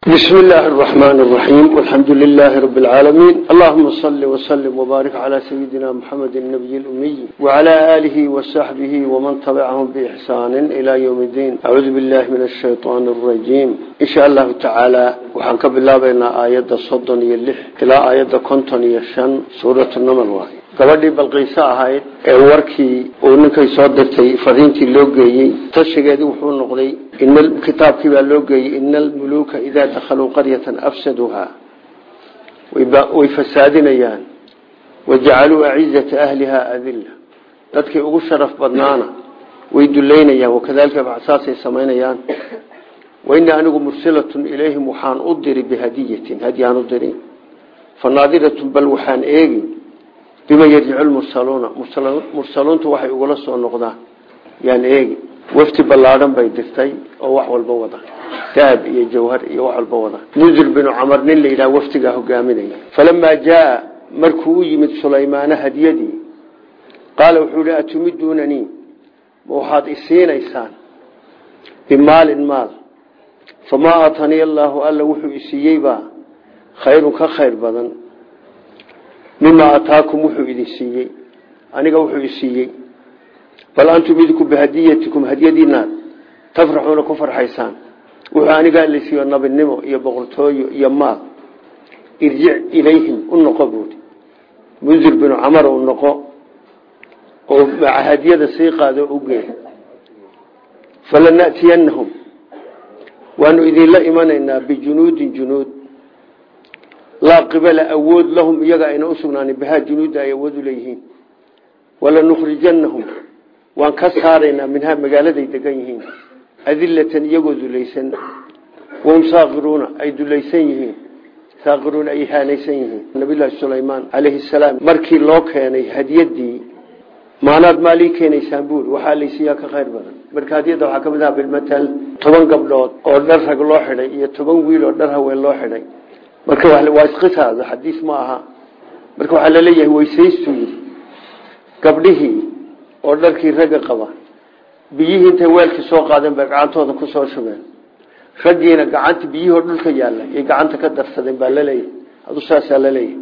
بسم الله الرحمن الرحيم والحمد لله رب العالمين اللهم صل وسلم وبارك على سيدنا محمد النبي الأمي وعلى آله وصحبه ومن تبعهم بإحسان إلى يوم الدين أعوذ بالله من الشيطان الرجيم إن شاء الله تعالى وحنك بالله بين آيات الصدن يلح إلى آيات كنتن يشن سورة النمل واحد gabadhii balqiiso ahayd ee warkii uu ninkay soo dirtay fariintii loo geeyey tashigeedii wuxuu noqday kitaabkii baa loo geeyey ina almuluuka idaa dakhaluu qaryatan afsaduuha way fasaadinayaan. Wajacaluu acizata ahliha adilla. Dadkii ugu sharaf badnaana way duleynayaan wakadalika baxsaasay samaynayaan. Wainii anigu mursilatun ilayhim waxaan u diri bihadiyatin hadyaan u diri. Fanaadiratun bal waxaan eegi bima yarjicu lmursaluuna mursaluuntu waxay ugula soo noqdaan. Yaan eegi wafti ballaadhan bay dirtay oo wax walba wada. Dahab iyo jawhar iyo wax walba wada. Munzir binu camar nin la yidhaha waftigaa hogaaminaya falamaa jaaa markuu u yimid sulaymaana hadiyadii qaala wuxuu ihi atumiduunanii ma waxaad isiinaysaan bimaalin maal. Famaa aataniya allaahu alla wuxuu isiiyeybaa khayrun ka khayr badan mima ataakum wuxuu idin siiyey. Aniga wuxuu isiiyey bal antum idinku bihadiyatikum hadiyadiinaad tafraxuuna ku farxaysaan. Wuxuu anigaa lasiiyo nabinimo iyo boqortooyo iyo maal. Irjic ilayhim u noqo buuri munzir binu camar u noqo oo hadiyada sii qaado u gee falana'tiyanahum waanu idinla imanaynaa bijunuudin junuud laa qibala awood lahum iyaga ayna usugnaanin bihaa junuudda ay awood u leeyihiin. Walanukhrijanahum waan ka saaraynaa minhaa magaaladay degan yihiin adilatan iyagoo dulaysan. Wahum saakiruuna ay dulaysan yihiin. Saakiruuna ay haanaysan yihiin. Nabiyullaahi sulaymaan calayhi salaam markii loo keenay hadiyadii maanaad maalii keenaysaan buuri waxaa laysiiyaa ka khayr badan. Marka hadiyadda waxaa ka mid aha bilmatal toban gabdhood oo dhar rag loo xidhay iyo toban wiil oo dhar loo xidhay marka waa isqisaado xadiis ma aha. Marka waxaa la leeyahay weysaystu yidhi gabdhihii oo dharkii ragga qaba biyihii intay weelkii soo qaadeen bay gacantooda ku soo shubeen. Raggiina gacanta biyihii dhulka yaalla iyo gacanta ka darsadeen baa la leeyahay adu saasaa la leeyahay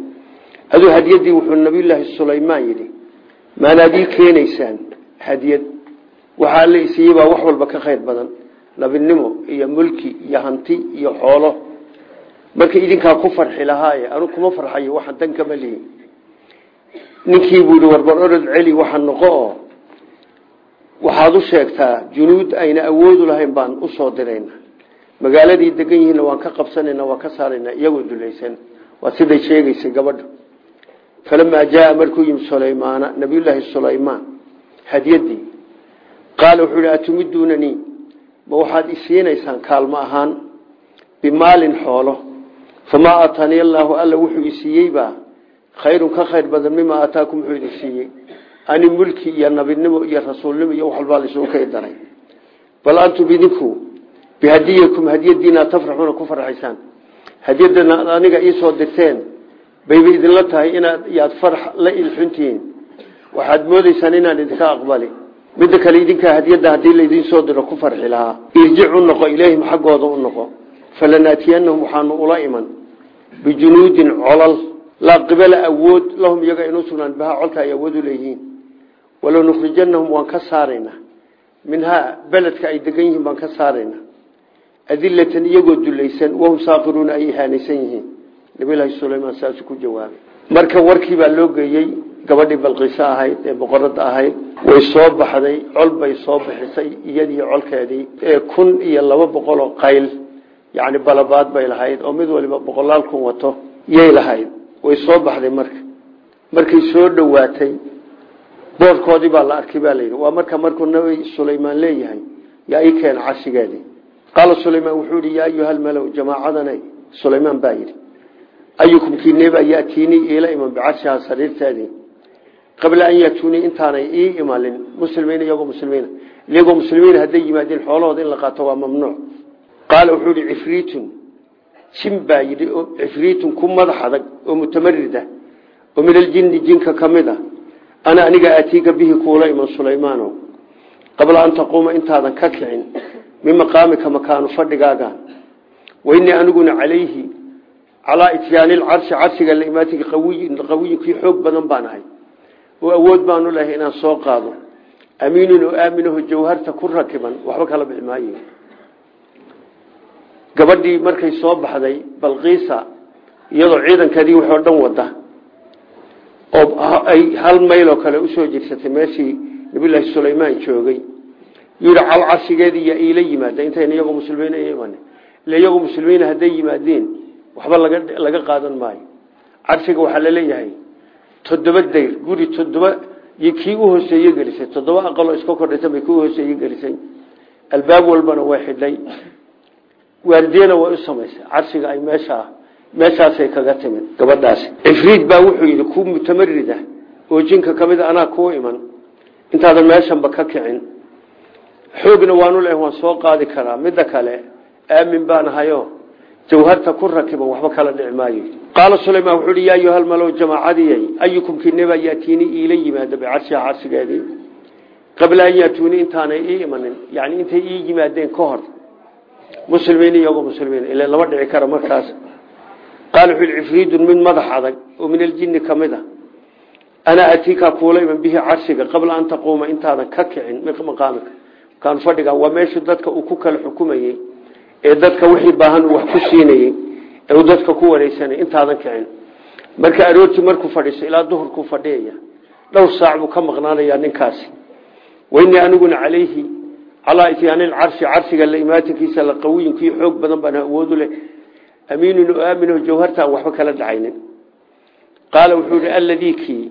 aduu hadiyadii wuxuu nabiyullaahi sulaymaan yidhi maanaad ii keenaysaan hadiyad? Waxaa la isiiyey wax walba ka khayr badan. Nabinimo iyo mulki iyo hanti iyo xoolo marka idinkaa ku farxi lahaaye anu kuma farxayo waxaan dan kama lihin ninkii buu yihi warbar orod celi waxa noqo. Waxaad u sheegtaa junuud ayna awoodu lahayn baan u soo dirayna. Magaaladii degan yihiinna waan ka qabsanayna waan ka saarayna iyagoo dulaysan. Waa siday sheegaysay gabadha falamaa jaaa markuu yimi sulaymaana nabiyullaahi sulaymaan hadiyadii. Qaala wuxuu yihi atumiduunanii ma waxaad isiinaysaan kaalmo ahaan? Bimaalin xoolo famaa aataniya allaahu alla wuxuu isiiyeybaa khayrun ka khayr badan mima aataakum wuxuu idin ani mulki iyo nabinimo iyo rasuulnimo iyo wax walbaa laisugu kay daray. Bal antum idinku bihadiyakum hadiyadiina tafraxuuna ku farxaysaan. Hadiyadana aniga iisoo dirteen bayba idinla tahay inaad yaad farax la ilxuntihiin. Waxaad moodaysaan inaan idinka aqbali. Midda kale idinkaa hadiyadda haddii laydin soo diro ku farxi lahaa. Noqo ilayhim xaggooda u noqo. Falanaatiyanahum waxaanu ula iman bijunuudin colal laa qibala awood lahum iyaga inuu sugnaan bahaa colka ay awood u leeyihiin. Walow nukhrijanahum waan ka saaraynaa minhaa beledka ay degan yihiin baan ka saaraynaa adilatan iyagoo dulaysan wahum saakiruuna ay ihaanaysan yihiin. Nabilaahi sulaymaan saasuu ku jawaabay. Marka warkii baa loo geeyey gabadhii balqiiso ahayd ee boqorada ahayd way soo baxday col bay soo bixisay iyadii colkeedii ee kun iyo laba boqoloo qayl yacni balabaad bay lahayd oo mid waliba boqolaal kun wato yay lahayd. Way soo baxday marka. Markay soo dhowaatay boorkoodii baa la arkay baa layidhi waa marka markuu nabi sulaymaan leeyahay yaa ii keena carshigeedii qaala sulaymaan wuxuu yihi yaa ayuha almalow jamaacadanay sulaymaan baa yidhi ayukum kiineebaa yatiinii iila iman bicarshihaa sariirteedii qabla an yatuunii intaanay ii imalin muslimiin iyagoo muslimiina. Iyagoo muslimiin hadday yimaadeen xoolahooda in la qaato waa mamnuuc qaala wuxuu yihi cifriitun jin baa yidhi cifriitun ku madax adag oo mutamarida oo min aljinni jinka ka mid a ana aniga aatiika bihi kuula iman sulaymaano. Qabla an taquuma intaadan ka kicin min maqaamika makaanu fadhigaaga. Wainii aniguna calayhi calaa ityaani lcarshi carshiga laimaatinka qawiyin kii xoog badan baan ahay. Oo awood baanu lehay inaan soo qaado. Amiinun oo aaminaho jawharta ku rakiban waxba kala bixi maayo gabadhii markay soo baxday balqiisa iyadoo ciidankeedii waxoo dhan wada oo ay hal mayl oo kale u soo jirsatay meeshii nabiyulaahi sulaymaan joogay. Yii cal carshigeedii yaa iila yimaada intayna iyagoo muslimiin iman ila iyagoo muslimiin hadday yimaadeen waxba laga qaadan maayo. Carshiga waxaa la leeyahay toddoba dayr guri toddoba kii uhooseeye gelisay. Toddoba aqaloo iska kordhaysan bay kii uhooseeye gelisay. Albaab walbana way xidhay waardiyana way u samaysay carshiga ay meeshaa meeshaasay kaga timid gabadhaasi. Cifriid baa wuxuu yidhi ku mutamarida oo jinka ka mid anaa kuu iman. Intaadan meeshanba ka kicin. Xoogna waanu leh waan soo qaadi karaa. Midda kale aamin baan ahayo jawharta ku rakiban waxba kala dhici maayo. Qaala sulaymaan wuxuu hi yaa ayuhal malow jamaacadiyay ayukum kineba yaatiini iila yimaada bicarshiha carshigeedii qabla an yaatuuni intaanay ii imanin. Intay ii ka hor muslimiin iyagoo muslimiin ila lama dhici kara markaas. Qaala wuxuu yihi cifriidun mid madax adag oo min aljinni ka mid a ana atiika kuula iman bihi carshiga qabla an taquuma intaadan ka kicin. Maqaamika kaan fadhiga waa meeshuu dadka uu ku kala xukumayey ee dadka wixii baahan uu wax ku siinayey ee uu dadka ku wareysanay intaadan kicin. Marka aroortii markuu fadhiiso ilaa duhurkuu fadhiyaya dhowr saac ka maqnaanayaa ninkaasi. Wainii aniguna calayhi calaa ityaani lcarshi carshiga laimaatinkiisa la qawiyin kii xoog badan baan awoodu leh amiinun oo aaminaho jawharta aan waxba kala dhacaynin qaala wuxuu yihi alladii kii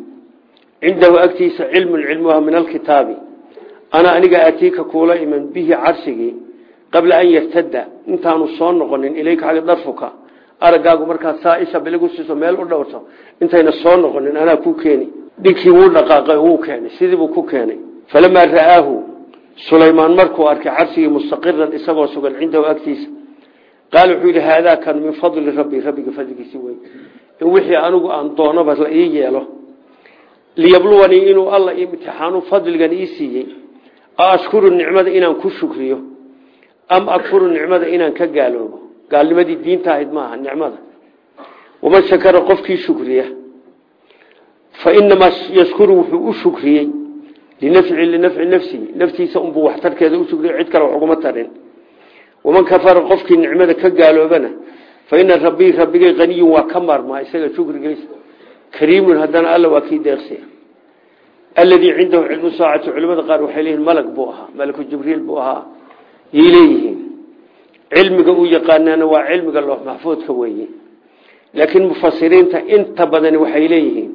cindahu agtiisa cilmun cilmuha min alkitaabi. Ana aniga atiika kuula iman bihi carshigii qabla an yartada intaanu soo noqonin ilayka xagga darfuka. Araggaagu markaad saa isha biligu siiso meel u dhowrto. Intayna soo noqonin anaa ku keeni. Dhinkii wuu dhaqaaqay wuu keenay sidiibuu ku keenay. Falamaa ra'aahu sulaymaan markuu arkay carshigii mustaqiran isagoo sugan cindahu agtiisa qaala wuxuu yidhi haadaa kan min fadli rabbi rabbiga fadligiisi wey in wixii anigu aan doonaba la ii yeelo liyabluwanii inuu alla imtixaanu fadligan ii siiyey. Ashkuru nicmada inaan ku shukriyo am akfuru nicmada inaan ka gaaloobo. Gaalnimadii diinta ahayd maaha nicmada. Waman shakara qofkii shukriya fa inamaa wuxuu u shukriyey linafci linafci nafsihi naftiisa unbuu waxtarkeeda u shukriyo cid kale wax uguma tarin waman kafara qofkii nicmada ka gaaloobana fa ina rabbii rabbigay qaniyun waa ka maarmaa isaga shukrigiisa kariimun haddana alla waa kii deeqsiya alladii cindahu cilmu saacati culimada qaar waxay leeyihiin malag buu ahaa malaku jibriil buu ahaa yay leeyihiin cilmiga uu yaqaanaana waa cilmiga loox maxfuudka weeye laakiin mufasiriinta inta badani waxay leeyihiin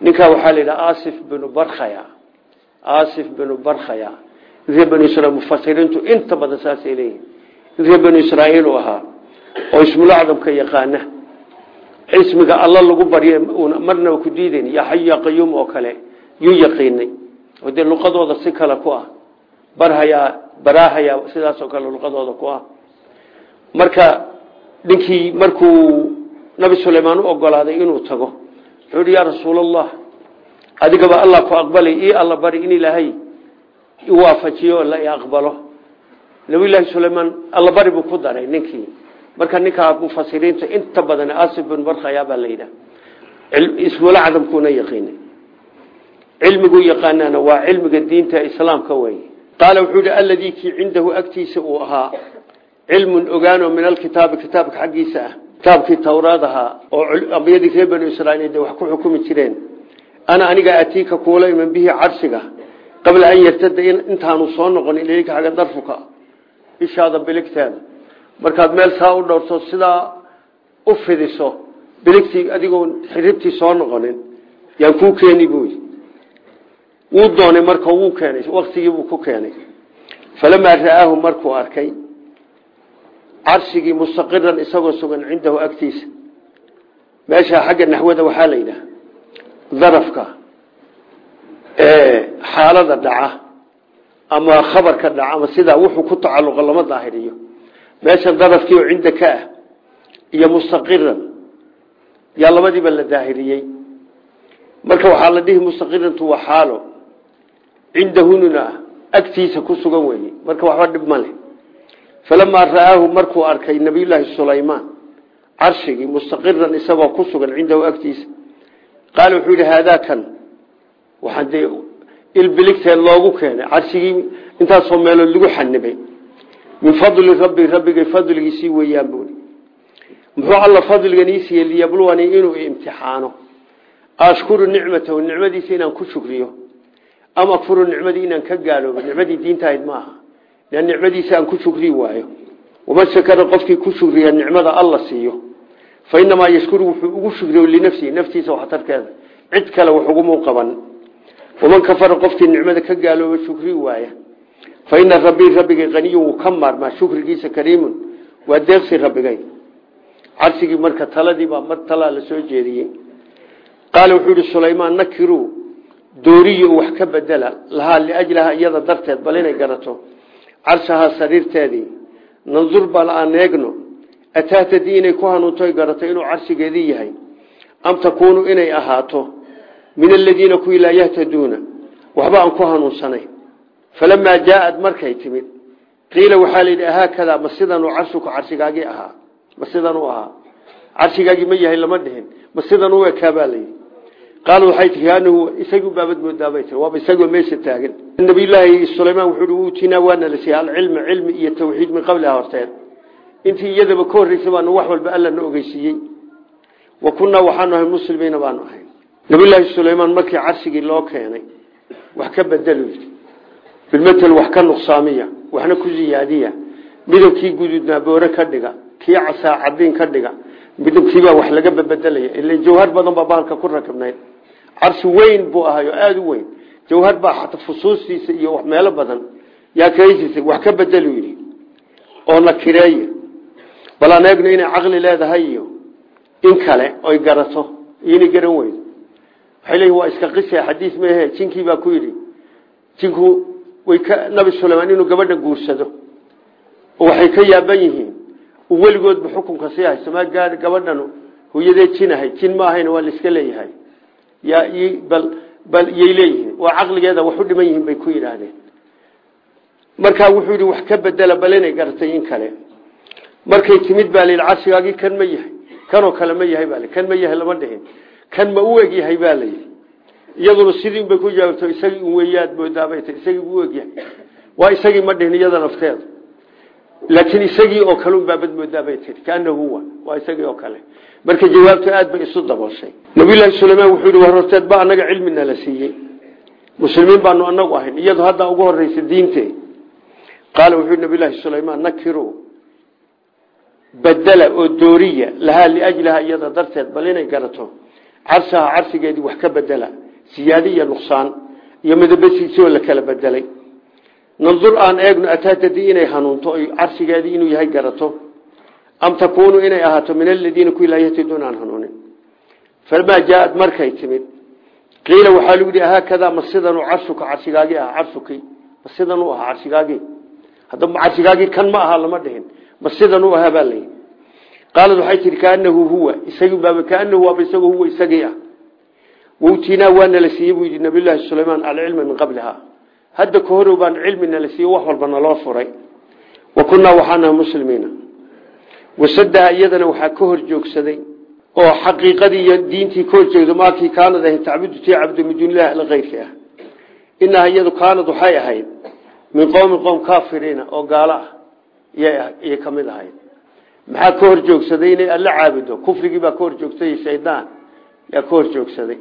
ninkaa waxaa la binu barkhaya asif binu barkhaya. Reer banu israiil mufasiriintu inta badan saasay leeyihiin. Reer banu israa'iil uu ahaa oo ismulacdamka yaqaana. Ismiga alla lagu baryo marna ku diidayn yaa xayu yaa qayuum oo kale yuu yaqiinay. Oo dee luqadooda si kale ku ah. Barhayaa baraahayaa sidaasoo kale luqadooda ku ah. Marka ninkii markuu nabi sulaymaan u ogolaaday inuu tago wuxuu hi yaa rasuulallah adigaba allah ku aqbalay ii alla bari in ilaahay iwaafajiyo la i aqbalo. Nabiyullaahi sulaymaan alla bari buu ku daray ninkii. Marka ninkaa mufasiriinta inta badan asif bin barkhaya baa la yidhaha ismula cadamkuuna yaqiinay cilmiguu yaqaanaana waa cilmiga diinta islaamka weye qaala wuxuu yihi alladii kii cindahu agtiisa uu ahaa cilmun ogaano min alkitaabi kitaabka xaggiisa ah. Kitaabkii oo ambiyadii reer banu israiil de wax ku xukumi jireen ana aniga atiika kuula iman bihi carshiga qabla an yartada intaanu soo noqon ilayka xagga darfuka. Ishaada biligteeda. Markaad meel saa u dhowrto sidaa u fidiso biligtii adigoo xiribtii soo noqonin yaan kuu keeni buy wuu doonay marka wuu keenay waktigiibuu ku keenay. Falamaa ra'aahu markuu arkay carshigii mustaqiran isagoo sugan cindahu agtiisa. Meesha xagga naxwada waxaa la yidhaha darafka xaalada dhaca ama khabarka dhaca ama sidaa wuxuu ku tacalluqo lama daahiriyo. Meeshan darafkii oo cinda ka ah iyo mustaqiran yaa labadiiba la daahiriyey. Marka waxaa la dhihi mustaqirantu waa xaalo. Cindahununa agtiisa ku sugan weye marka waxba dhib ma leh. Falamaa ra'aahu markuu arkay nabiyulaahi sulaymaan carshigii mustaqiran isagoo ku sugan cindahu agtiisa qaala wuxuu yidhi haadaa kan waxaa dee ilbiligteed loogu keenay carshigii intaasoo meelood lagu xanibay min fadli rabbi rabbigay fadligiisii weeyaan buui muxuu alla fadligan iisiiye liyabluwanii inuu imtixaano ashkuru nicmatahu nicmadiisa inaan ku shukriyo ama akfuru nicmadii inaan ka gaaloobo nicmadii diintahayd ma aha nicmadiisa aan ku shukri waayo waman shakara qofkii ku shukriya nicmada alla siiyo fa inamaa yashkuru wuxuu ugu shukriyo linafsihi naftiisa waxtarkeeda cid kale wax ugumau qaban. Waman kafara qofkii nicmada ka gaalooba shukri waaya fa ina rabbii rabbigay haniyun wuu ka maarmaa shukrigiisa kariimun waa deeqsi rabbigay. Carsigii marka taladiibaa mar talaa la soo jeediyey. Qaala wuxuu yihi sulaymaan nakiruu dooriyo wax ka bedela lahaa liajlaha iyada darteed bal inay garato. Carshahaa sariirteedii nandur bal aan eegno atahtadii inay ku hanuuntoy garato inuu carshigeedii yahay am takuunu inay ahaato min aladiina kuwii laa yahtaduuna waxba aan ku hanuunsanayn falamaa jaaad markay timid qiila waxaa layidhi haakadaa ma sidanuu carshuku carshigaagii ahaa ma sidanuu ahaa carshigaagii ma yahay lama dhihin ma sidan u ekaabaa layidhi qaal waxay tii anigu isagii baabad moodaabay tii waaba isagoo meesha taagan nabiyullaahi sulaymaan wuxuu hi uutinaa waana la siiyey alcilma cilmi iyo tawxiid min qabliha horteed intii iyadaba ka horreysay wax walba alla na ogeysiiyey. Wa kunnaa waxaanu ahay muslimiina baanu ahay. Nabiyullaahi sulaymaan markii carshigii loo keenay wax ka bedelu yidhi bilmetel wax ka nuqsaamiya waxna ku ziyaadiya. Midabkii guduudnaa boore ka dhiga kii casaa cadiin ka dhiga midabkiibaa wax laga bebedelaya. Ila jawhar badan baa ku rakibnayd. Carshi weyn buu ahayo aada weyn. Jawhar baa xata fusuustiisa iyo meelo badan yaa kaysisay wax ka bedelu oo na kireeya bal aan eegno inay caqli leedahay iyo in kale oy garato inay garan weydo waxay waa iska qisa xadiis meehe jinkii baa ku yidhi jinku way ka nabi sulaymaan inuu gabadha guursado. Waxay ka yaaban yihiin weligoodba xukunka sii hayso ma gaari gabadhan hooyadee jin ahay jin ma ahayna waa laiska leeyahay. Yaa bal bal yay leeyihiin waa caqligeeda wax u dhiman yihiin bay ku yidhaahdeen. Markaa wuxuu wax ka bedela bal inay garatay in kale markay timid baa layidhi carshigaagii kan ma yahay kanoo kale ma yahay baa kan ma yahay lama dhihin kan ma u eg yahay baa layidhi iyaduna sidii unbay ku jawaabto isagii un weeyaad moodaabay ta isagii u eg yahay. Waa isagii ma dhihin iyada nafteeda laakiin isagii oo kale unbaabad moodaabay tii kaanahu huwa waa isagii oo kale. Marka jawaabtu aad bay isu dabooshay. Nabiyullaahi sulaymaan wuxuu yihi war horteed ba anaga cilmina la siiyey. Muslimiin baanu anagu ahayn iyadu haddaa ugu horeysa diinte qaala wuxuu yhi nabiyullaahi sulaymaan nakiru bedela oo dooriya lahaa liajliha iyada darteed bal inay garato carshaha carshigeedii wax ka bedela siyaadi iyo nuqsaan iyo midabasiisoo la kala bedelay nandur aan eegno ataatadii inay hanuunto oy carshigeedii inuu yahay garato. Am takuunu inay ahaato min aladiina kuwii laa yahtaduuna aan hanuunin. Falamaa jaaad markay timid. Qiila waxaa lagu yihi haakadaa ma sidanuu carshuka carshigaagii aha carshukii ma sidanuu ahaa carshigaagii haddaba kan ma aha lama ma sidanuu ahaa baa layihi qaalad waxay tihi kaanahu huwa. Isagii baaba kaanahu waaba isagoo huwa isagii ah. Wawtinaa waana la siiyey buu yidhi nabiyullaahi sulaymaan alcilma min qabliha hadda ka horow baan cilmina la siiye wax walba naloo furay. Wa kunnaa waxaanaha muslimiina. Wasadaha iyadana waxaa ka hor joogsaday oo xaqiiqadii iyo diintii ka horjeegdo maakii kaanad ahayd tacbudu tii cabdu min duunilahi alla keyrki ah. Inaha oo gaalo ah iyay ka mid ahayd. Maxaa ka hor joogsaday inay alla caabudo? Kufrigii baa ka hor joogsaday shaydaan yaa ka hor joogsaday.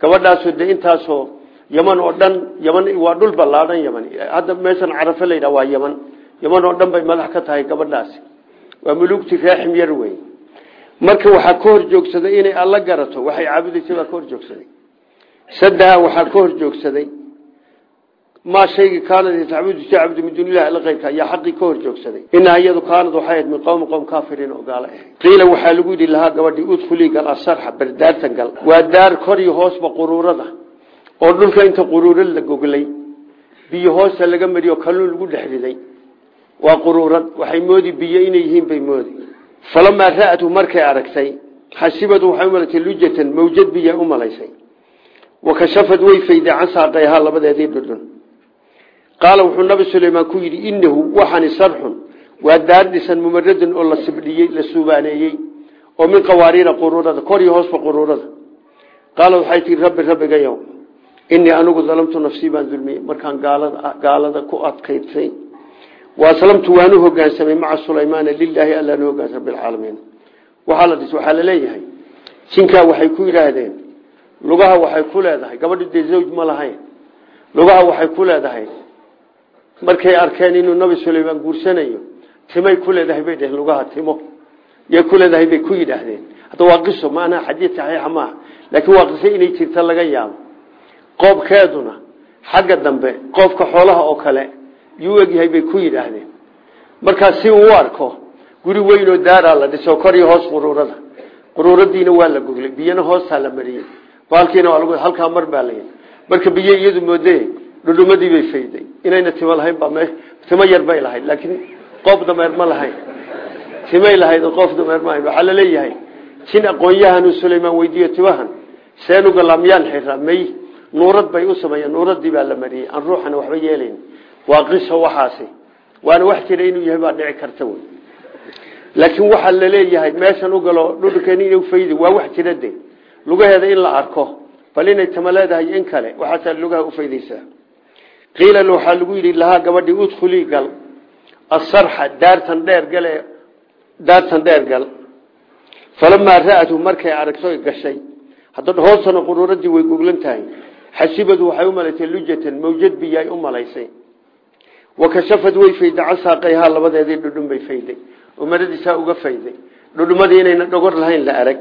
Gabadhaasoo de intaasoo yaman oo dhan yaman waa dhul ballaadhan yaman. Hadda meeshan carafe la waa yaman. Yaman oo dhan bay madax ka tahay gabadhaasi. Waa muluugti raaxim yar wey marka waxaa ka hor joogsaday inay alla garato waxay caabudaysay baa ka hor joogsaday. Sadaha waxaa ka hor joogsaday maa shaygii kaanad tacbudu si cabdu min duunilahi alla keyrka ayaa xaqii ka hor joogsaday. Inaha iyadu kaanad waxay ahayd min qowmi qowm kaafiriin oo gaalo ah. Qiila waxaa lagu yidhi lahaa gabadhii udkhulii gal asarxa bardaartan gal. Waa daar kor iyo hoosba quruurada oo dhulka inta quruurad la goglay. Biyo hoosta laga mariyo kalluun lagu dhex riday. Waa quruurad waxay moodi biyo inay yihiin bay moodi. Falamaa ra'atu markay aragtay xasibadu waxay umalatay lujatan mawjad biya u malaysay. Wa kashafad way qaala wuxuu nabi sulaymaan ku yidhi inahu waxani sarxun waa daar dhisan mumaradun oo la sibdhiyey la suubaaneeyey oo min qawaariira quruurada kor iyo hoosba quruurada qaala waxay tii rabbi rabbigayow inii anigu dalamtu nafsii baan dulmiyey markaan gaalada ku adkaysay waaslamtu waanu hogaansamay maca sulaymaana lilaahi allaanu hogaansamay bilcaalamiin waxaa la la leeyahay jinkaa waxay ku yidhaahdeen lugaha waxay ku leedahay gabadhi dee zawj ma lahayn lugaha waxay ku leedahay markay arkeen inuu nabi sulaymaan guursanayo timay ku leedahay bay dheheen lugaha timo. Yay ku leedahay bay ku yidhaahdeen. Hadda waa qiso maanaa xadiid saxiixa maaha laakiin waa qiso inay jirta laga yaabo. Qoobkeeduna xagga dambe qoobka xoolaha oo kale yuu egyahay bay ku yidhaahdeen. Markaas si uu arko guri weyn oo daaraa la dhiso kor iyo hoos quruurada. Quruuradiina waa la goglay biyana hoostaa la mariyey. Baalkiina waa lagu halkaa mar baa layi marka biyo iyadu moode dhudhumadii bay fayday inayna timo lahayn baa me timo yar bay lahayd laakiin qoob dameer ma lahayn. Timay lahayd qoof dameer ma lahayn. Waxaa la leeyahay jin aqoon-yahanuu sulaymaan weydiiyo timahan. Seenuga lamyaan xiraa may nuurad bay u sameeyeen nuuradii baa la mariyey. Aan ruuxana waxba yeelayn. Waa qiso waxaasi. Waana wax jira inuu yahay baa dhici karta wey. Laakiin waxaa la leeyahay meeshan u galo dhudhukeen in faydi waa wax jira de lugaheeda in la arko bal inay in kale waxaasaa lugaha ufaydaysaa qiila waxaa lagu yidhi lahaa gabadhii udkhulii gal. Asarxa daartan dheer gale daartan dheer gal. Falamaa ra'atu markay aragto gashay. Hadda hoosana quruuradii way goglan tahay. Xasibadu waxay u malaysay lujatan mawjad biyaay u malaysay. Wakashafad way fayday casaaqayhaa labadeedii dhudhun bay fayday. Oo uga fayday. Dhudhumadii inayna dhogor lahayn la arag.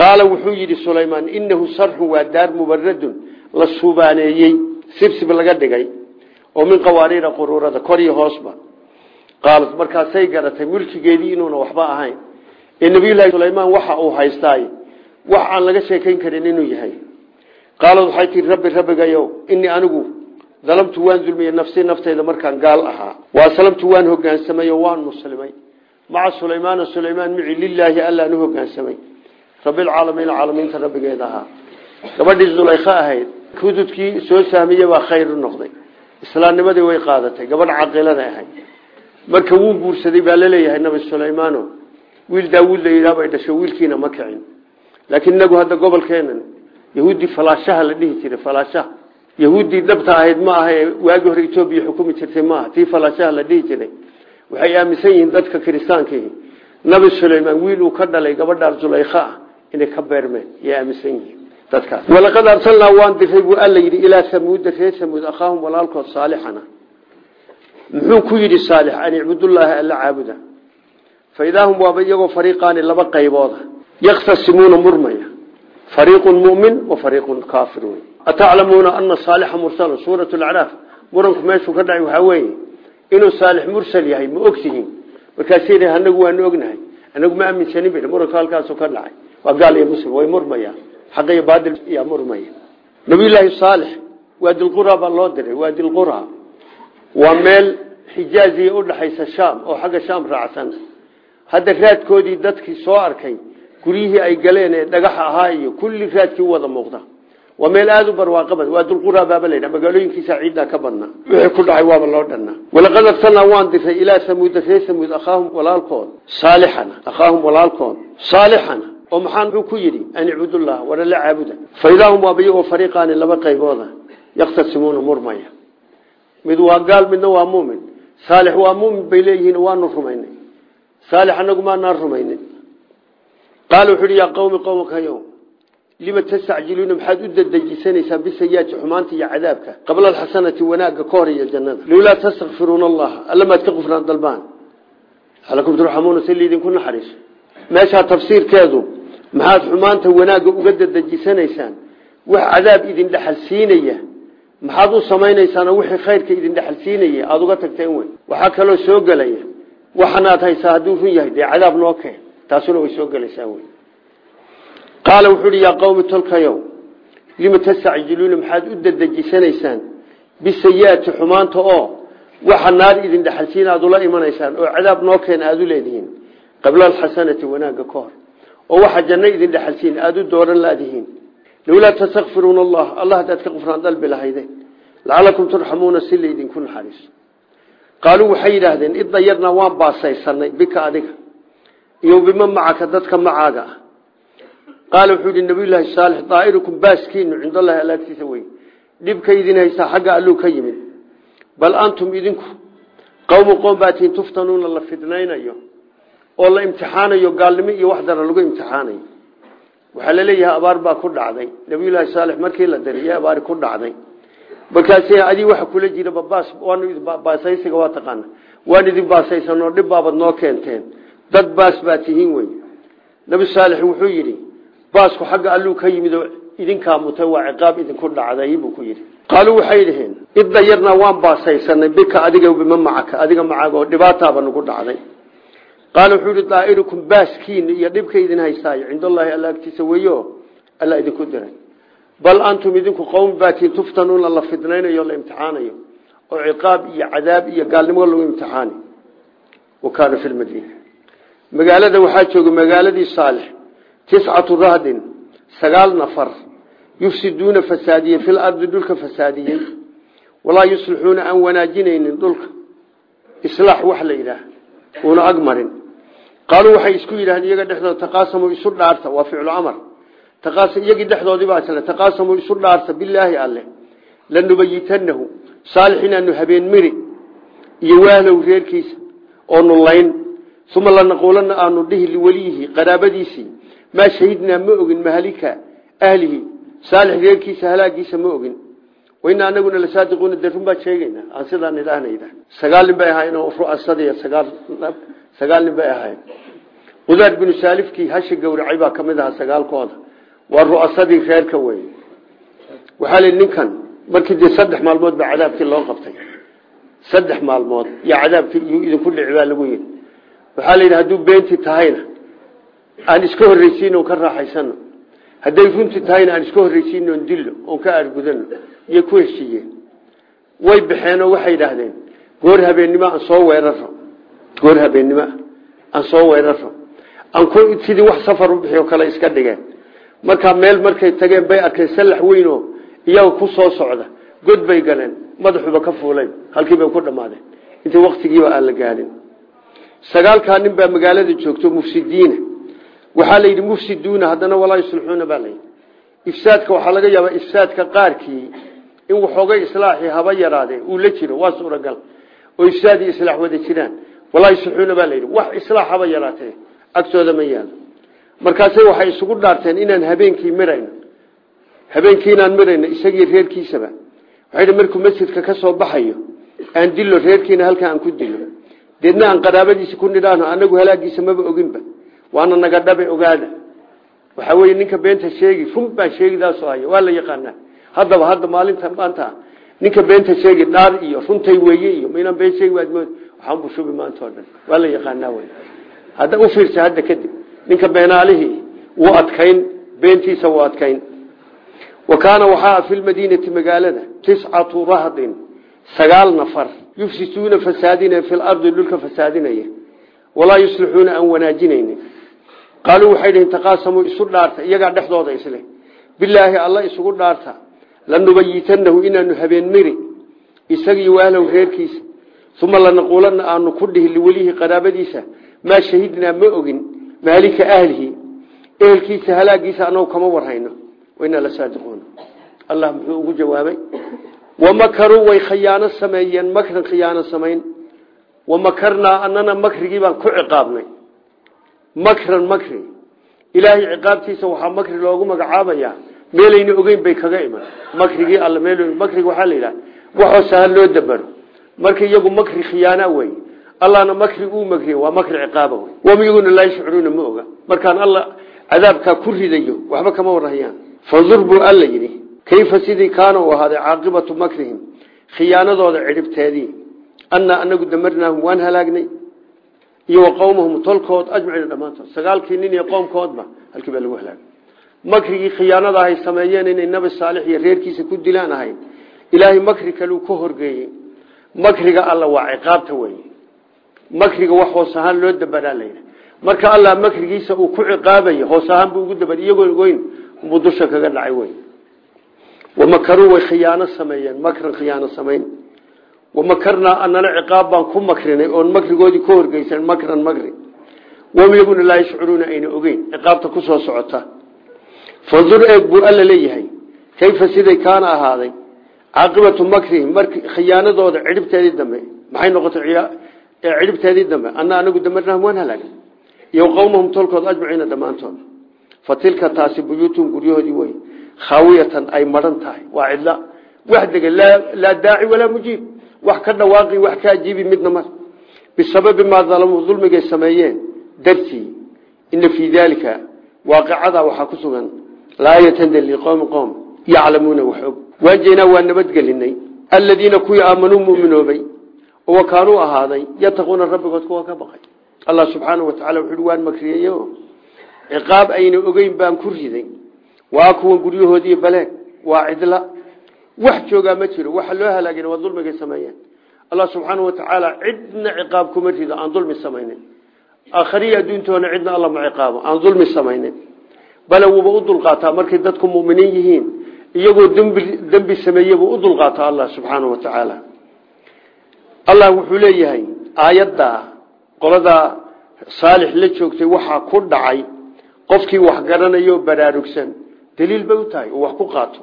Qaala wuxuu yidhi sulaymaan inahu sarxun waa daar mubaradun la subaaneeyey sibsib laga dhigay oo min qawaariira quruurada kor iyo hoosba. Qaalat markaasay garatay mulkigeedii inuuna waxba ahayn. Ee nabiyullaahi sulaymaan waxa uu haystaay. Wax aan laga sheekayn karin inuu yahay. Qaalad waxay tii rabbi rabbigayow inii anigu dalamtu waan dulmiyey nafsi naftayda markaan gaal ahaa. Waaslamtu waan hogaansamay oo waan muslimay. Maca sulaymaana sulaymaan mici lilaahi allaanu hogaansamay. Rabbilcaalamiina caalamiinta rabbigeeda ahaa. Gabadhii zulaykha ahayd hududkii soo saamiye baa khayr noqday. Islaamnimadii way qaadatay gabadh caqilada ahayd marka wuu guursaday baa la leeyahay nabi sulaymaano wiil daawuud la yidhaha bay dhasho wiilkiina ma kicin. Laakiin inagu hadda gobolkeenan yahuuddii falaashaha la dhihi jiray falaashaha yahuuddii dhabta ahayd ma aha ee waagi hore etoobiya xukumi jirtay maaha tii falaashaha la dhihi jiray. Waxay aaminsan yihiin dadka kiristaankii nabi sulaymaan wiil uu ka dhalay gabadhaa zulaykha ah inay ka beermeen yay aaminsan yihiin walaqad arsalnaa waan diray buu alla yidhi ilaa samuuda reer samuud akhaahum walaalkood saalixana. Muxuu ku yidhi saalix an icbudullaaha alla caabuda. Fa idaa hum waaba iyagoo laba qaybooda. Yakhtasimuuna murmaya. Fariiqun mumin wa fariiqun kaafiruun ataclamuuna ana saalixa mursalun suurat lacraaf muranku ka dhacay waxaa weeye inuu saalix mursal yahay ma ogtihiin markaasay yidhi anagu waanu ognahay. Anagu ma aaminsanin muranku halkaasuu ka dhacay. Waa gaal iyo muslim way murmayaan xaq iyo baadil yaa murmaya nabiyullaahi saalix waadilqura baa loo diray waadilqura waa meel xijaaziya udhaxaysa shaam oo xagga shaam raacsan. Hadda raadkoodii dadkii soo arkay guryihii ay galeen ee dhagaxa ahaa iyo kulli raadkii wada muuqda. Waa meel aada u barwaaqabad waa dulqura baaba la yidhaha magaalooyinkiisa ciiddaa ka badnaa wixii ku dhacay waaba loo dhannaa. Walaqad arsalnaa waan diray ilaa samuuda reer samuud akhaahum walaalkood. Saalixana oo maxaa muxuu ku yidhi an icbudullah wara la caabuda. Fa idaa hum waaba iyagoo fariiqaani laba qaybooda yakhtasimuuna murmaya mid waa gaal midna waa muumin. Saalix waa muumin bay leeyihiin waanu rumaynay. Anagu maanaan rumaynin. Qaala wuxu uhi yaa qawmi qowmkayo lima tastacjiluuna? Maxaad u dadejisanaysaa bisayaati xumaanta iyo cadaabka qabla alxasanati wanaagga ka hor iyo jannada. Lowlaa tastakfiruuna allaha alla maad ka qufraan dalbaan. Alakum turxamuuna si liidinku naxariiso meeshaa tafsiirkeedu maxaad xumaanta wanaagga uga dadejisanaysaan wax cadaab idin dhexal siinaya. Maxaad u samaynaysaana wixii khayrka idin dhexal siinaya? Aada uga tagteen wey waxaa kaloo soo gelaya waxanaad haysaa hadduu run yahay? Dee cadaab noo keen. Taasuna way soo gelaysaa wey qaala wuxuu uhi yaa qawmi lima tastacjiluuna maxaad u dadejisanaysaan bisayaati xumaanta oo waxa naar idin dhexalsiin aad ula imanaysaan oo cadaab noo keena aada u leedihiin. Qabla alxasanati wanaagga ka hor oo waxa janno idin dhexalsiin aada u dooran laadihiin. Lowlaa tastakfiruuna allah allah hadaad ka qufraan dalbi lahayde lacalakum turxamuuna si laydinku naxariiso qaaluu waxay yidhaahdeen idayarnaa waan baasaysanay bika adiga iyo bima macaka dadka macaaga ah. Qaala wuxuu yihi nabiyulaahi saalix daa'irukum baaskiinu cindallahi alaagtiisa wey dhibka idin haysaa xagga alluu ka yimid. Bal antum idinku qowmu qoom baatiin tuftanuuna la fidnaynayo oo la imtixaanayo gaalnimo iyo wax dara lagu imtixaanayo. Waxaa la leeyahay abaar baa ku dhacday. Nabiyulaahi saalix markii la diray iyo abaari ku dhacday. Markaas adii waxa kula jira baasaysiga waa taqaana waan idin baasaysanoo dhib noo keenteen. Dad baas baa tihiin wey. Nabi saalix wuxuu yidhi baasku xagga alluu ka yimid oo idinkaa mutay waa ciqaab idinku dhacday buu ku yidhi. Qaaluu waxay dhaheen idayarnaa waan baasaysanay bika adiga bima macaka adiga macaaga oo nagu dhacday qaala wuxuu yihi daa'irukum baaskiina iyo dhibka idin haystaayo cindallaahi alla agtiisa weeyo alla idinku diray. Bal antum idinku qowm baatiin tuftanuuna la fidnaynayo la imtixaanayo. Oo ciqaab iyo cadaab iyo gaalnimo lagu imtixaani. Wa kaana fi lmadiina magaalada waxaa jooga magaaladii saalix tiscatu rahdin sagaal nafar yufsiduuna fasaadiyey fil ardi dhulka fasaadiyey walaa yuslixuuna aan wanaajinaynin dhulka. Islaax wax la yidhaah uuna ag marin qaaluu waxay isku yidhahdeen iyaga dhexdooda taqaasamu isu dhaarta waa ficlu amar iyagii dhexdoodiibaa isle taqaasamu isu dhaarta bilaahi alle lanubayitanahu saalix inaanu habeen miri iyo wahlow reerkiisa oo nulayn uma lanaquulana aanu dhihi liweliyihi qaraabadiisii maa shahidnaa ma ogin mahalika ahlihi saalix reerkiisa halaagiisa ma ogin waina anaguna lasaadiquuna de run baan sheegeynaa aan sidaan idhaahnayda sagaal nin bay ahayn oo ru'asadiya sagaal sagaal nin bay ahayn qudaar binu saalifkii hashi gowracay baa ka mid ahaa sagaalkooda. Waa ru'asadii reerka wey waxaa li ninkan markii dee saddex maalmood baa cadaabkii loo qabtay. Saddex maalmood iyo cadaabkii iyuu idinku dhici baa lagu yidhi. Waxaa la yidhi hadduu tahayna aan iska horreysiino on ka raaxaysano hadday runti tahayna aan iska horreysiino on dillo oon ka aargudano iyo ku heshiiyeen. Way baxeen oo waxay idhaahdeen goor habeennimo aan soo weeraro goor habeennimo aan soo weeraro aan sidii wax safar u bixi oo kale iska dhigeen. Markaa meel markay tageen bay arkeen sallax weyn oo iyaga ku soo socda. God bay galeen madaxuba ka fuulay halkii bay ku dhammaadeen intii waktigiiba aan la gaadhin. Sagaalkaa nin baa magaalada joogto mufsidiina waxaa la yidhi mufsiduuna haddana walaa yuslixuuna baa layidhi ifsaadka waxaa laga yaabaa ifsaadka qaarkii in waxoogay islaaxii haba yaraadee uu la jiro waa suuragal. Oo ifsaad iyo islaax wada jiraan walaa yuslixuuna baa layidhi wax islaax haba yaraatee agtooda ma yaalo markaase waxay isugu dhaarteen inaan habeenkii mirayno habeenkii inaan mirayno isagii reerkiisaba. Waxay markuu masjidka ka soo baxayo aan dilo reerkiina halka aan ku dilo deedna aan qaraabadiisa ku nidhaano anagu halaagiisa maba oginba. Waana naga dhabe ogaada. Waxaa weye ninka beenta sheegi run baan sheegidaaso haya waa la yaqaanaa. Haddaba hadda maalinta maanta ninka beenta sheegi dhaar iyo runtay weeye iyo maynaan been sheegi waad mood waxaan bushubi maanta oo dhan waa yaqaanaa wey hadda u fiirsa hadda kadib ninka beenaalihii wuu adkayn beentiisa wuu adkayn wa kaana waxaa fi lmadiinati magaalada tiscatu rahdin sagaal nafar. Yufsituuna fasaadinaya fi lardi dhulka fasaadinaya walaa yuslixuuna aan wanaajinaynin qaaluu waxay dhihin taqaasamuu isu dhaarta iyagaa dhexdooda isle. Bilaahi alla isugu dhaarta. Lanubayitanahu inaanu habeen miri. Isagii wahlow reerkiisa uma lanaquulanna aanu ku dhihi liwelihi qaraabadiisa maa shahidnaa ma ogin maalika ahlihi ehelkiisa halaagiisa anagu kama warhayno wainaa la saadiquuna allah muxuu ugu jawaabay wamakaruu way khiyaano sameeyeen makran khiyaano samayn wamakarnaa anana makrigii baan ku ciqaabnay makran makri ilaahay ciqaabtiisa waxaa makri loogu magacaabayaa meelayna ogeyn bay kaga iman makrigii all meel makriga waxaa la yidhaha waxoo sahal loo marka iyagu makri khiyaana wey allahna makri uu makriye waa makri ciqaaba wey wam iyaguna laa ma oga. Markaan alla cadaabkaa ku ridayo waxba kama warahayaan fandur buu alla yidhi kayfa sidii kaana uu ahaaday caaqibatu makrihim khiyaanadooda cidhibteedii? Annaa anagu damarnaahum waan halaagnay iyo wa tolkood ajmaciina dhammaantood. Sagaalkii nin iyo qoomkoodba halkii baa lagu halaagay makrigii khiyaanada ahay sameeyeen inay nabi saalix iyo reerkiisa ku dilaan ahayd. Makri kaleu ka horgeeyey makriga alla waa ciqaabta wey makriga wax hoos ahaan loo layidhi marka allah makrigiisa uu ku ciqaabayo hoos ahaan buu ugu dabar iyagoo ogeyn buu dusha kaga dhacay wey wamakaruu way khiyaano sameeyeen makran khiyaano samayn. Wamakarnaa anana ciqaab baan ku makrinay oon makrigoodii ka horgeysan makran makri. Wahum iyaguna laa yashcuruuna ayna ogeyn ciqaabta ku soo socota. Fandur eeg buu alla leeyahay kayfa siday kaana ahaaday caaqibatu makrihim mark khiyaanadooda cidhibteedii dambe maxay noqotay cidhibteedii dambe ana anagu damarnahum waan halaagay iyo qowmahum tolkood ajmaciina dhammaantood. Fa tilka taasi buyuutuhum guryahoodii wey khaawiyatan ay maran tahay. Waa cidla. Wax degan laa daaci walaa mujiib. Wax ka dhawaaqi wax ka ajiibi midna mar. Bisababi maa dalamuu dulmigay sameeyeen. Dartii ina fii daalika waaqicada waxaa ku sugan. Laayatan liqowmi qowm yaclamuuna wax og waajeynaa waa nabadgelinay. Aladiina kuwii aamanuu muminoobay oo kaanuu ahaaday yataquuna rabbigood kuwa ka baqay. Allah subxaanau watacala wuxuui waan makriyey ciqaab ayna ogeyn baan ku riday. Waa kuwan guryahoodii baleeg waa cidla. Wax joogaa ma jiro waxa loo halaagin waa dulmigay sameeyeen. Allah subxaanau watacaala cidna ciqaab kuma rido aan dulmi samaynin. Aakhariya adduuntoona cidna alla ma ciqaabo aan dulmi samaynin. Bale wuuba u dulqaataa markay dadku muminiin yihiin iyagoo dembi sameeyebuu u dulqaataa allah subxaanau watacaala allah wuxuu leeyahay aayaddaa qoladaa saalix la joogtay waxaa ku dhacay qofkii wax garanayoo baraarugsan daliil bay u tahay oo wax ku qaato.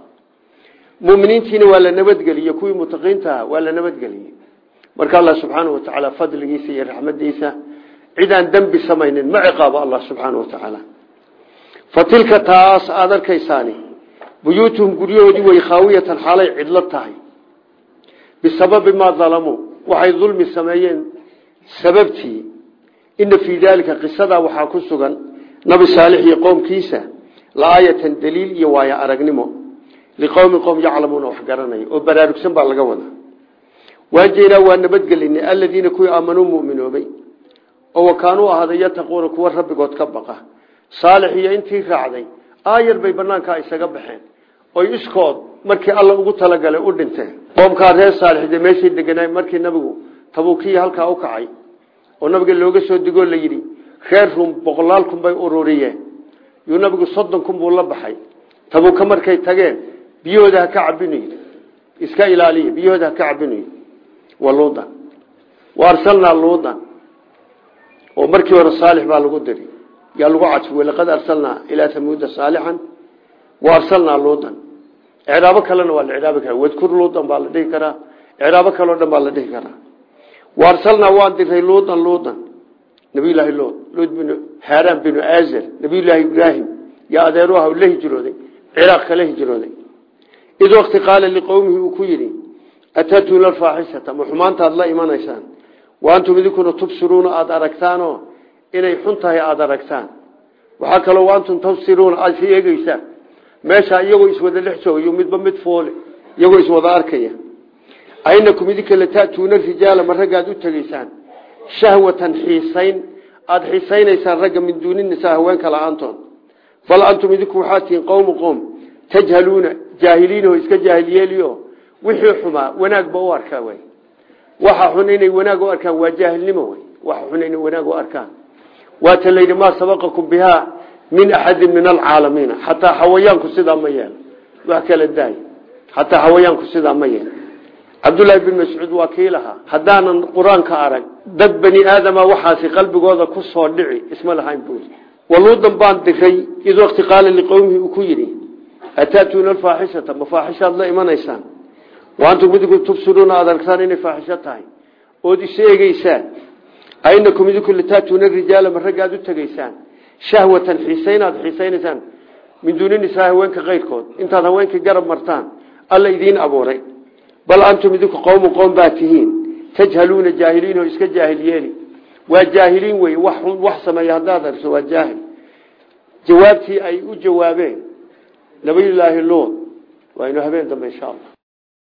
Muminiintiina waa la nabadgeliye kuwii mutaqiintaha waa la nabadgeliyey marka allah subxaanau watacaala fadligiisa iyo raxmadiisa cid aan dembi samaynin ma ciqaabo allah subxaanau watacaala fa tilka taas aada arkaysaani buyuutuhum guryahoodii way khaawiyatan xaalay cidlo tahay. Bisababi maa dalamuu waxay dulmi sameeyeen sababtii ina fii daalika qisadaa waxaa ku sugan nabi saalix iyo qoomkiisa laaayatan daliil iyo waayo aragnimo. Liqowmi qowm yaclamuuna wax garanaya oo baraarugsan baa laga wadaa. Waajeynaa waa nabadgelinay aladiina kuwii aamanuu muminoobay oo wakaanuu ahaaday yataquuna kuwa rabbigood ka baqa. Saalix iyo intii raacday aayar bay banaankaa isaga baxeen. Oy iskood markii alla ugu talagalay u dhinteen qoomkaa reer saalix dee meeshay deganaa markii nabigu tabuukiya halkaa u kacay oo nabiga looga soo digoo la yidhi reer rum boqolaal kun bay ururiyeen. Yuu nabigu soddon kun buu la baxay. Tabuuka markay tageen biyahooda ha ka cabinayo iska ilaaliya biyahooda ha ka cabinayo waa luudan. Wa arsalnaa luudan oo markii hore saalix baa lagu diri yaa lagu cadfo laqad arsalnaa ilaa hamuuda saalixan wa arsalnaa luudan. Icraabo kalena waa la icraabi karaa. Wadkur luudan baa la dhihi karaa. Icraabo kaleo dhan baa la dhihi karaa. Wa arsalnaa waan diray luudan luudan. Nabiyulaahi luud luud binu haaraan binu aazar nabiyulaahi ibraahim yaa adeeru ah la hijrooday ciraaq kala hijrooday. Id wakti qaala liqowmihi uu ku yidhi atatuuna alfaaxishata ma xumaantaad la imanaysaan? Wa idinkuna tubsiruuna aada aragtaanoo inay xun tahay aada aragtaan. Waxaa kaloo antum tubsiruuna aada si eegeysaan meesha iyagoo iswada dhex joogayo midba mid foole iyagoo iswada arkaya. Aynakum idinka lata'tuuna rijaala ma raggaad u tegeysaan shahwatan xiisayn aada xiisaynaysaan ragga min duuni nisaa haweenka la'aantood. Bal antum idinku waxaa tihiin qowmu qowm tajhaluuna jaahiliinoo iska jaahilyeeliyo wixii xumaa wanaagba u arkaa wy waxa xun inay wanaag u arkaan waa jaahilnimo wy waxa xun inay wanaag u arkaan waata layidhi maa sabaqakum bihaa min axadin min alcaalamiina. Xataa xawayaanku sidaa ma yeelo. Wax kala daay. Xataa xawayaanku sidaa ma yeelo. Cabdullaahi bin mascuud waa kii lahaa. Haddaanan qur'aanka arag dad bani aadama waxaasi qalbigooda ku soo dhici isma lahayn buuri waluudan baan diray id wakti qaala liqowmihi uu ku yidhi ataatuuna alfaaxishata ma faaxishaad la imanaysaan? Wa antum idinku tubsiruuna aad aragtaan inay faaxisho tahay. Ood is eegeysaan aynakum idinku lataatuuna rijaala ma raggaad u tegeysaan shahwatan xiisayn aad xiisaynaysaan min duuni nisaa haweenka keyrkood intaad haweenka garab martaan alla idiin abuuray bal antum idinku qowmu qowm baa tihiin tajhaluuna jaahiliin oo iska jaahil yeeli waa jaahiliin wey wax sameeya haddaad arso waa jaahil jawaabtii ay u jawaabeen nabiyullaahi luud waa inu habeen dambe insha allah